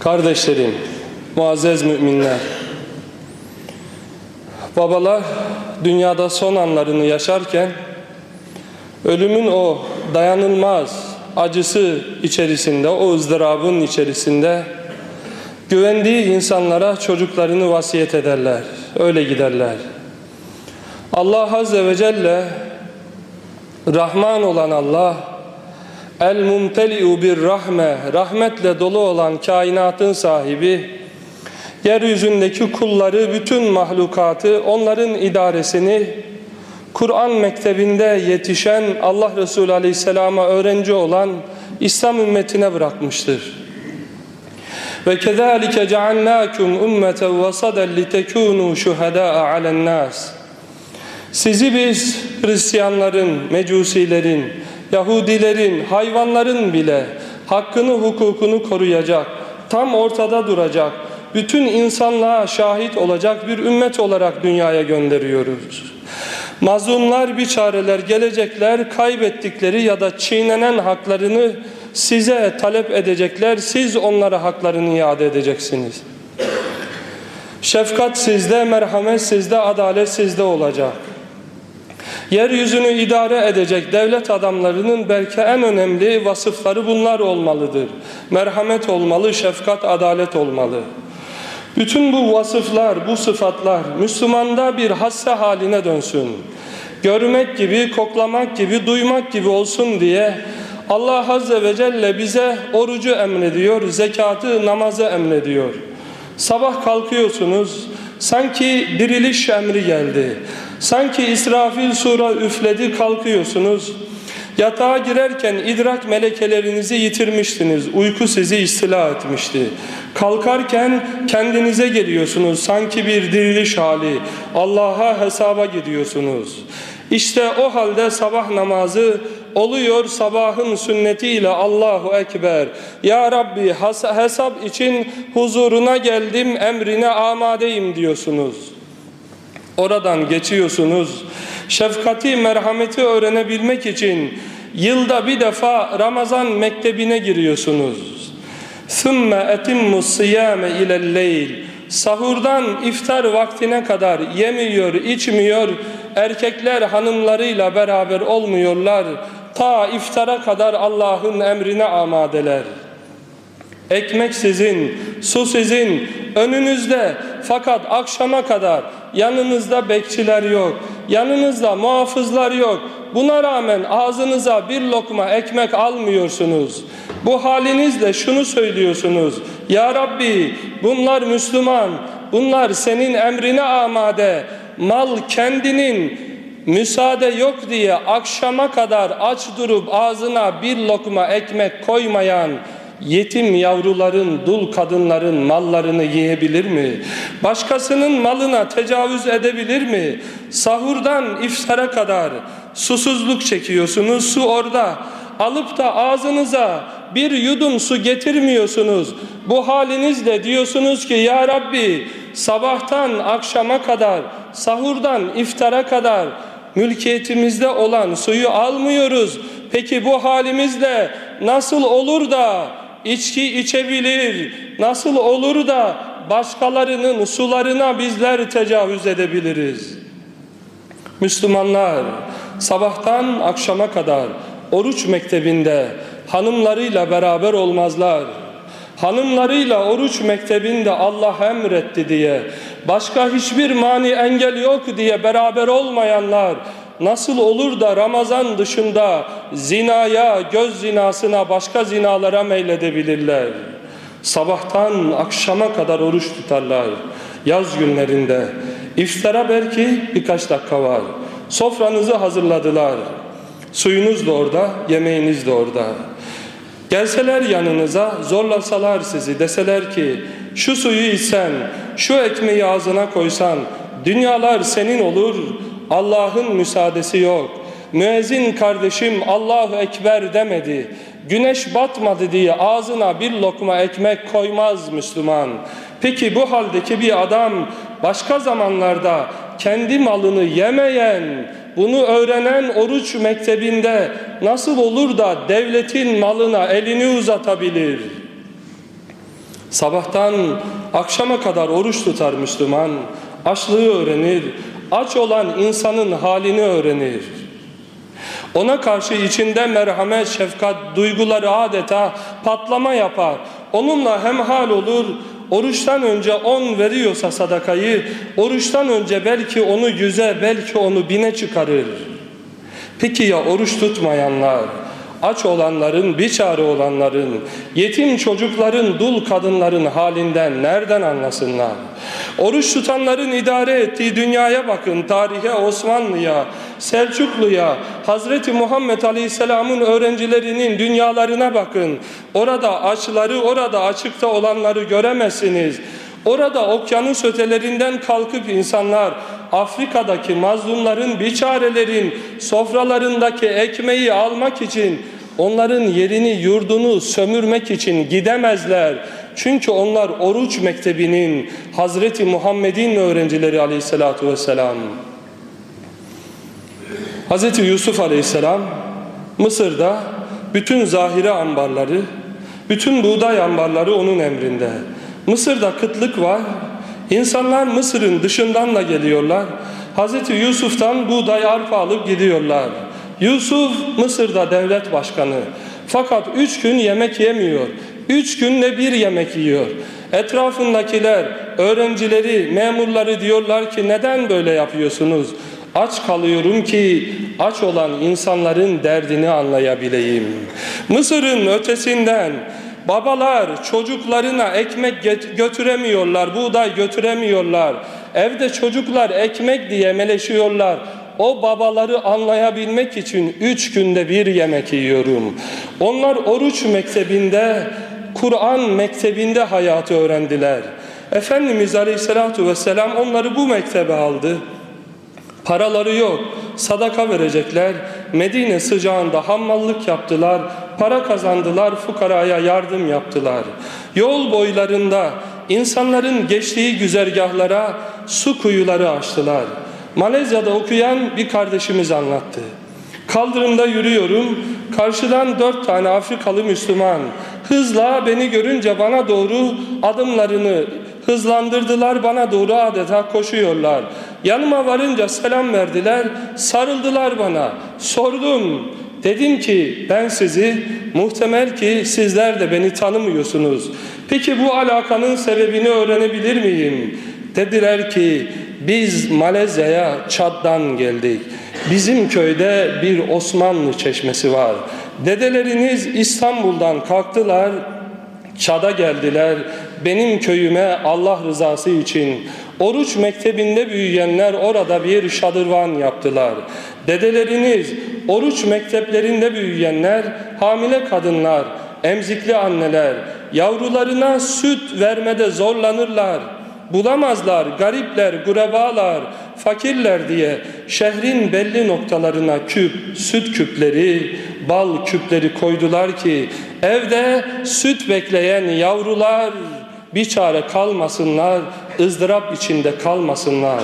Kardeşlerim, muazzez müminler, babalar dünyada son anlarını yaşarken ölümün o dayanılmaz acısı içerisinde, o ızdırabın içerisinde güvendiği insanlara çocuklarını vasiyet ederler, öyle giderler. Allah Azze ve Celle Rahman olan Allah El mumteli'u bir rahme rahmetle dolu olan kainatın sahibi yeryüzündeki kulları bütün mahlukatı onların idaresini Kur'an mektebinde yetişen Allah Resulü Aleyhisselam'a öğrenci olan İslam ümmetine bırakmıştır. Ve kezalike cealnakum ummeten vasaden litekunu şuhada'a alen nas. Sizi biz Hristiyanların, Mecusilerin, Yahudilerin, hayvanların bile hakkını, hukukunu koruyacak, tam ortada duracak, bütün insanlığa şahit olacak bir ümmet olarak dünyaya gönderiyoruz. Mazlumlar, biçareler gelecekler, kaybettikleri ya da çiğnenen haklarını size talep edecekler, siz onlara haklarını iade edeceksiniz. Şefkat sizde, merhamet sizde, adalet sizde olacak. Yeryüzünü idare edecek devlet adamlarının belki en önemli vasıfları bunlar olmalıdır. Merhamet olmalı, şefkat, adalet olmalı. Bütün bu vasıflar, bu sıfatlar Müslümanda bir hasse haline dönsün. Görmek gibi, koklamak gibi, duymak gibi olsun diye Allah Azze ve Celle bize orucu emrediyor, zekatı, namazı emrediyor. Sabah kalkıyorsunuz, sanki diriliş emri geldi. Sanki İsrafil sura üfledi kalkıyorsunuz. Yatağa girerken idrak melekelerinizi yitirmiştiniz. Uyku sizi istila etmişti. Kalkarken kendinize geliyorsunuz. Sanki bir diriliş hali. Allah'a hesaba gidiyorsunuz. İşte o halde sabah namazı oluyor sabahın sünnetiyle Allahu Ekber. Ya Rabbi hesap için huzuruna geldim emrine amadeyim diyorsunuz. Oradan geçiyorsunuz. Şefkati, merhameti öğrenebilmek için yılda bir defa Ramazan mektebine giriyorsunuz. ثُمَّ اَتِمُّ الصِّيَامَ اِلَى اللَّيْلِ Sahurdan iftar vaktine kadar yemiyor, içmiyor, erkekler hanımlarıyla beraber olmuyorlar. Ta iftara kadar Allah'ın emrine amadeler. Ekmek sizin, su sizin, önünüzde fakat akşama kadar yanınızda bekçiler yok, yanınızda muhafızlar yok. Buna rağmen ağzınıza bir lokma ekmek almıyorsunuz. Bu halinizle şunu söylüyorsunuz. Ya Rabbi bunlar Müslüman, bunlar senin emrine amade. Mal kendinin müsaade yok diye akşama kadar aç durup ağzına bir lokma ekmek koymayan yetim yavruların, dul kadınların mallarını yiyebilir mi? Başkasının malına tecavüz edebilir mi? Sahurdan iftara kadar susuzluk çekiyorsunuz, su orada. Alıp da ağzınıza bir yudum su getirmiyorsunuz. Bu halinizle diyorsunuz ki ya Rabbi sabahtan akşama kadar, sahurdan iftara kadar mülkiyetimizde olan suyu almıyoruz. Peki bu halimizle nasıl olur da içki içebilir, nasıl olur da başkalarının sularına bizler tecavüz edebiliriz? Müslümanlar sabahtan akşama kadar oruç mektebinde hanımlarıyla beraber olmazlar. Hanımlarıyla oruç mektebinde Allah emretti diye, başka hiçbir mani engel yok diye beraber olmayanlar nasıl olur da Ramazan dışında zinaya, göz zinasına, başka zinalara meyledebilirler? Sabahtan akşama kadar oruç tutarlar. Yaz günlerinde iftara belki birkaç dakika var. Sofranızı hazırladılar. Suyunuz da orada, yemeğiniz de orada. Gelseler yanınıza zorlasalar sizi deseler ki şu suyu içsen, şu ekmeği ağzına koysan dünyalar senin olur, Allah'ın müsaadesi yok. Müezzin kardeşim Allahu Ekber demedi. Güneş batmadı diye ağzına bir lokma ekmek koymaz Müslüman. Peki bu haldeki bir adam başka zamanlarda kendi malını yemeyen, bunu öğrenen oruç mektebinde nasıl olur da devletin malına elini uzatabilir? Sabahtan akşama kadar oruç tutar Müslüman, açlığı öğrenir, aç olan insanın halini öğrenir. Ona karşı içinde merhamet, şefkat duyguları adeta patlama yapar. Onunla hemhal olur. Oruçtan önce on veriyorsa sadakayı, oruçtan önce belki onu yüze, belki onu bine çıkarır. Peki ya oruç tutmayanlar? aç olanların, biçare olanların, yetim çocukların, dul kadınların halinden nereden anlasınlar? Oruç tutanların idare ettiği dünyaya bakın, tarihe, Osmanlı'ya, Selçuklu'ya, Hazreti Muhammed Aleyhisselam'ın öğrencilerinin dünyalarına bakın. Orada açları, orada açıkta olanları göremezsiniz. Orada okyanus ötelerinden kalkıp insanlar Afrika'daki mazlumların, biçarelerin sofralarındaki ekmeği almak için onların yerini, yurdunu sömürmek için gidemezler. Çünkü onlar oruç mektebinin Hazreti Muhammed'in öğrencileri aleyhissalatu vesselam. Hazreti Yusuf aleyhisselam Mısır'da bütün zahire ambarları, bütün buğday ambarları onun emrinde. Mısır'da kıtlık var. İnsanlar Mısır'ın dışından da geliyorlar. Hazreti Yusuf'tan buğday arpa alıp gidiyorlar. Yusuf Mısır'da devlet başkanı. Fakat üç gün yemek yemiyor. Üç günde bir yemek yiyor. Etrafındakiler, öğrencileri, memurları diyorlar ki neden böyle yapıyorsunuz? Aç kalıyorum ki aç olan insanların derdini anlayabileyim. Mısır'ın ötesinden Babalar çocuklarına ekmek götüremiyorlar, buğday götüremiyorlar. Evde çocuklar ekmek diye meleşiyorlar. O babaları anlayabilmek için üç günde bir yemek yiyorum. Onlar oruç mektebinde, Kur'an mektebinde hayatı öğrendiler. Efendimiz Aleyhisselatü Vesselam onları bu mektebe aldı. Paraları yok, sadaka verecekler. Medine sıcağında hammallık yaptılar, para kazandılar, fukaraya yardım yaptılar. Yol boylarında insanların geçtiği güzergahlara su kuyuları açtılar. Malezya'da okuyan bir kardeşimiz anlattı. Kaldırımda yürüyorum, karşıdan dört tane Afrikalı Müslüman hızla beni görünce bana doğru adımlarını hızlandırdılar, bana doğru adeta koşuyorlar. Yanıma varınca selam verdiler, sarıldılar bana. Sordum, dedim ki ben sizi, muhtemel ki sizler de beni tanımıyorsunuz. Peki bu alakanın sebebini öğrenebilir miyim? Dediler ki biz Malezya'ya Çad'dan geldik. Bizim köyde bir Osmanlı çeşmesi var. Dedeleriniz İstanbul'dan kalktılar, Çad'a geldiler. Benim köyüme Allah rızası için oruç mektebinde büyüyenler orada bir şadırvan yaptılar. Dedeleriniz oruç mekteplerinde büyüyenler hamile kadınlar, emzikli anneler yavrularına süt vermede zorlanırlar bulamazlar, garipler, gurebalar, fakirler diye şehrin belli noktalarına küp, süt küpleri, bal küpleri koydular ki evde süt bekleyen yavrular bir çare kalmasınlar, ızdırap içinde kalmasınlar.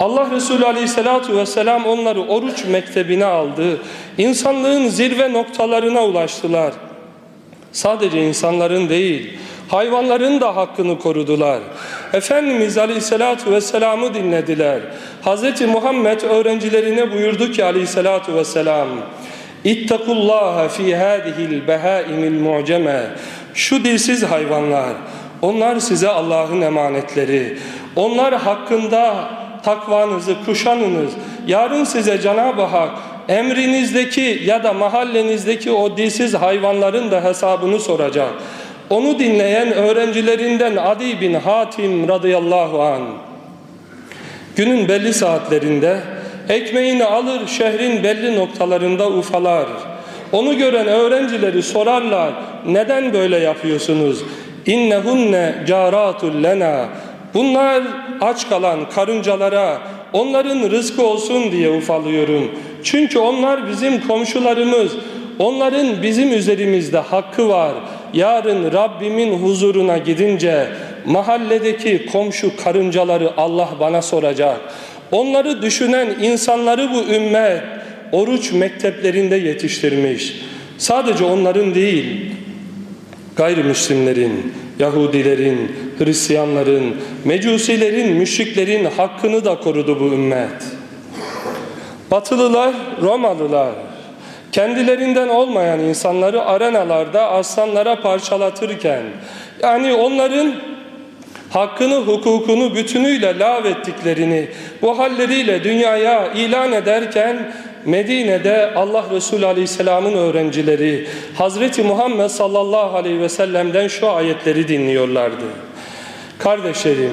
Allah Resulü Aleyhisselatü Vesselam onları oruç mektebine aldı. İnsanlığın zirve noktalarına ulaştılar. Sadece insanların değil, Hayvanların da hakkını korudular. Efendimiz Aleyhisselatü Vesselam'ı dinlediler. Hz. Muhammed öğrencilerine buyurdu ki Aleyhisselatü Vesselam İttakullaha fi hadihil behaimil mu'ceme Şu dilsiz hayvanlar onlar size Allah'ın emanetleri. Onlar hakkında takvanızı kuşanınız. Yarın size Cenab-ı Hak emrinizdeki ya da mahallenizdeki o dilsiz hayvanların da hesabını soracak. Onu dinleyen öğrencilerinden Adi bin Hatim radıyallahu an günün belli saatlerinde ekmeğini alır şehrin belli noktalarında ufalar. Onu gören öğrencileri sorarlar neden böyle yapıyorsunuz? İnnehunne caratul lena Bunlar aç kalan karıncalara onların rızkı olsun diye ufalıyorum. Çünkü onlar bizim komşularımız. Onların bizim üzerimizde hakkı var. Yarın Rabbimin huzuruna gidince mahalledeki komşu karıncaları Allah bana soracak. Onları düşünen insanları bu ümmet oruç mekteplerinde yetiştirmiş. Sadece onların değil, gayrimüslimlerin, Yahudilerin, Hristiyanların, Mecusilerin, müşriklerin hakkını da korudu bu ümmet. Batılılar, Romalılar, kendilerinden olmayan insanları arenalarda aslanlara parçalatırken, yani onların hakkını, hukukunu bütünüyle lağvettiklerini bu halleriyle dünyaya ilan ederken Medine'de Allah Resulü Aleyhisselam'ın öğrencileri Hazreti Muhammed sallallahu aleyhi ve sellem'den şu ayetleri dinliyorlardı. Kardeşlerim,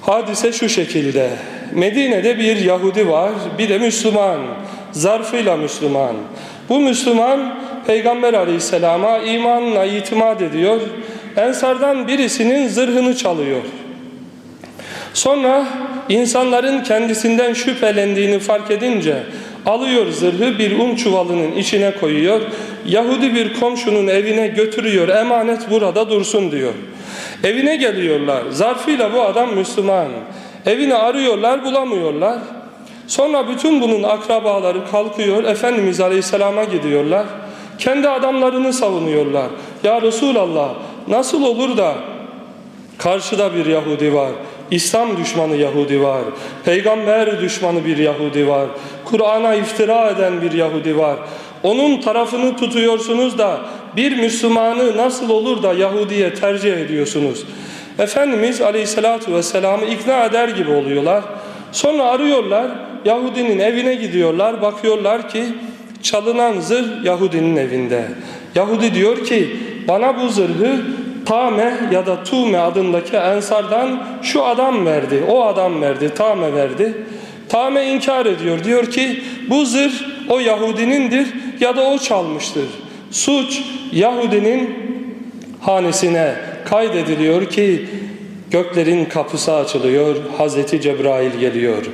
hadise şu şekilde. Medine'de bir Yahudi var, bir de Müslüman. Zarfıyla Müslüman. Bu Müslüman Peygamber Aleyhisselam'a imanla itimat ediyor. Ensardan birisinin zırhını çalıyor. Sonra insanların kendisinden şüphelendiğini fark edince alıyor zırhı bir un çuvalının içine koyuyor. Yahudi bir komşunun evine götürüyor. Emanet burada dursun diyor. Evine geliyorlar. Zarfıyla bu adam Müslüman. Evini arıyorlar bulamıyorlar. Sonra bütün bunun akrabaları kalkıyor. Efendimiz Aleyhisselam'a gidiyorlar. Kendi adamlarını savunuyorlar. Ya Resulallah nasıl olur da karşıda bir Yahudi var. İslam düşmanı Yahudi var. Peygamber düşmanı bir Yahudi var. Kur'an'a iftira eden bir Yahudi var. Onun tarafını tutuyorsunuz da bir Müslümanı nasıl olur da Yahudi'ye tercih ediyorsunuz? Efendimiz Aleyhisselatü Vesselam'ı ikna eder gibi oluyorlar. Sonra arıyorlar. Yahudinin evine gidiyorlar. Bakıyorlar ki çalınan zırh Yahudinin evinde. Yahudi diyor ki bana bu zırhı Tame ya da Tume adındaki ensardan şu adam verdi, o adam verdi, Tame verdi. Tame inkar ediyor. Diyor ki bu zırh o Yahudinindir ya da o çalmıştır. Suç Yahudinin hanesine kaydediliyor ki göklerin kapısı açılıyor. Hazreti Cebrail geliyor.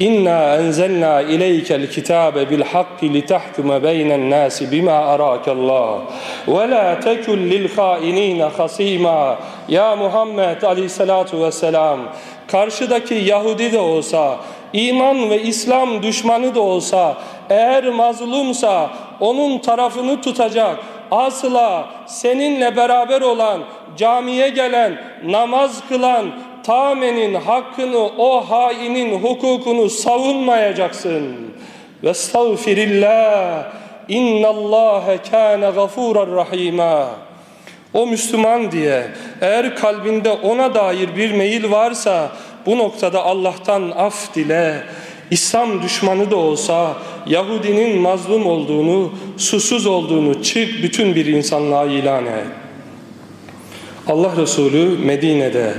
İnna enzelna ileykel kitabe bil hakki li tahkuma beynen nasi bima arakallah. Ve la tekun lil hainine hasima ya Muhammed aleyhissalatu vesselam karşıdaki Yahudi de olsa iman ve İslam düşmanı da olsa eğer mazlumsa onun tarafını tutacak asla seninle beraber olan camiye gelen namaz kılan tamenin hakkını, o hainin hukukunu savunmayacaksın. Vestağfirillah. İnnallâhe kâne gafûran rahîmâ. O Müslüman diye eğer kalbinde ona dair bir meyil varsa bu noktada Allah'tan af dile. İslam düşmanı da olsa Yahudinin mazlum olduğunu, susuz olduğunu çık bütün bir insanlığa ilan et. Allah Resulü Medine'de,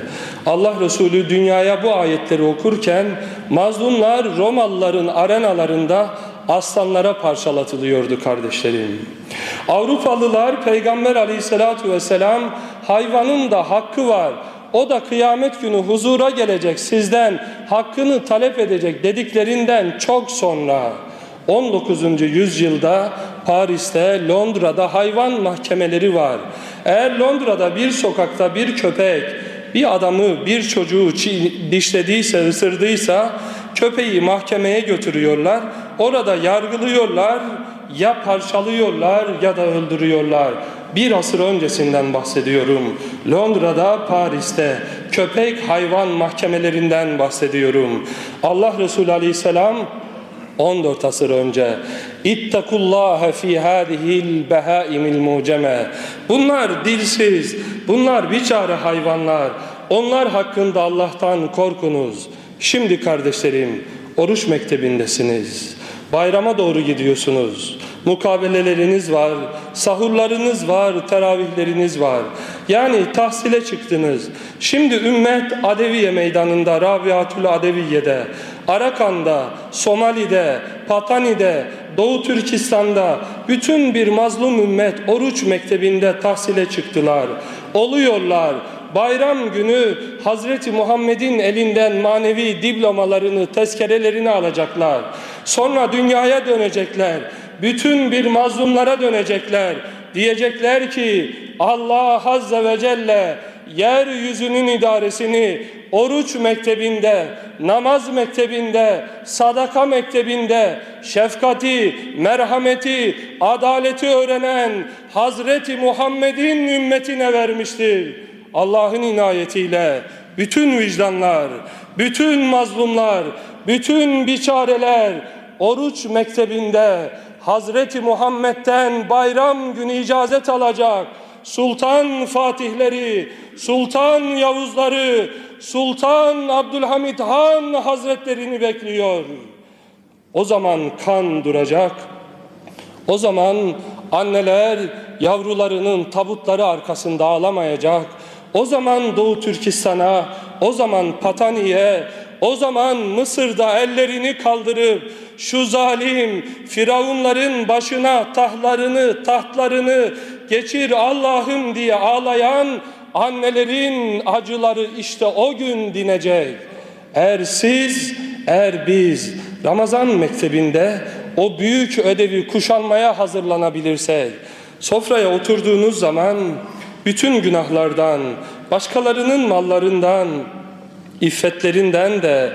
Allah Resulü dünyaya bu ayetleri okurken mazlumlar Romalıların arenalarında aslanlara parçalatılıyordu kardeşlerim. Avrupalılar Peygamber aleyhissalatu vesselam hayvanın da hakkı var. O da kıyamet günü huzura gelecek sizden hakkını talep edecek dediklerinden çok sonra 19. yüzyılda Paris'te, Londra'da hayvan mahkemeleri var. Eğer Londra'da bir sokakta bir köpek bir adamı, bir çocuğu dişlediyse, ısırdıysa köpeği mahkemeye götürüyorlar. Orada yargılıyorlar, ya parçalıyorlar ya da öldürüyorlar. Bir asır öncesinden bahsediyorum. Londra'da, Paris'te köpek hayvan mahkemelerinden bahsediyorum. Allah Resulü Aleyhisselam 14 asır önce İttakullaha fi hadihil behaimil muceme Bunlar dilsiz, bunlar biçare hayvanlar. Onlar hakkında Allah'tan korkunuz. Şimdi kardeşlerim oruç mektebindesiniz. Bayrama doğru gidiyorsunuz. Mukabeleleriniz var, sahurlarınız var, teravihleriniz var. Yani tahsile çıktınız. Şimdi ümmet Adeviye meydanında, Rabiatül Adeviye'de, Arakan'da, Somali'de, Patani'de, Doğu Türkistan'da bütün bir mazlum ümmet oruç mektebinde tahsile çıktılar. Oluyorlar. Bayram günü Hazreti Muhammed'in elinden manevi diplomalarını, tezkerelerini alacaklar. Sonra dünyaya dönecekler. Bütün bir mazlumlara dönecekler. Diyecekler ki Allah Azze ve Celle yeryüzünün idaresini oruç mektebinde namaz mektebinde, sadaka mektebinde şefkati, merhameti, adaleti öğrenen Hazreti Muhammed'in ümmetine vermiştir. Allah'ın inayetiyle bütün vicdanlar, bütün mazlumlar, bütün biçareler oruç mektebinde Hazreti Muhammed'den bayram günü icazet alacak. Sultan Fatihleri, Sultan Yavuzları, Sultan Abdülhamid Han Hazretlerini bekliyor. O zaman kan duracak. O zaman anneler yavrularının tabutları arkasında ağlamayacak. O zaman Doğu Türkistan'a, o zaman Patani'ye, o zaman Mısır'da ellerini kaldırıp şu zalim firavunların başına tahtlarını, tahtlarını geçir Allah'ım diye ağlayan annelerin acıları işte o gün dinecek. Eğer siz, eğer biz Ramazan mektebinde o büyük ödevi kuşanmaya hazırlanabilirsek, sofraya oturduğunuz zaman bütün günahlardan, başkalarının mallarından, iffetlerinden de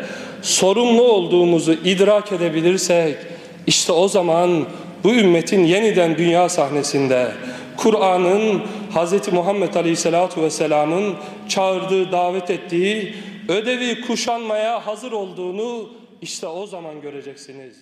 sorumlu olduğumuzu idrak edebilirsek, işte o zaman bu ümmetin yeniden dünya sahnesinde Kur'an'ın Hz. Muhammed Aleyhisselatü Vesselam'ın çağırdığı, davet ettiği ödevi kuşanmaya hazır olduğunu işte o zaman göreceksiniz.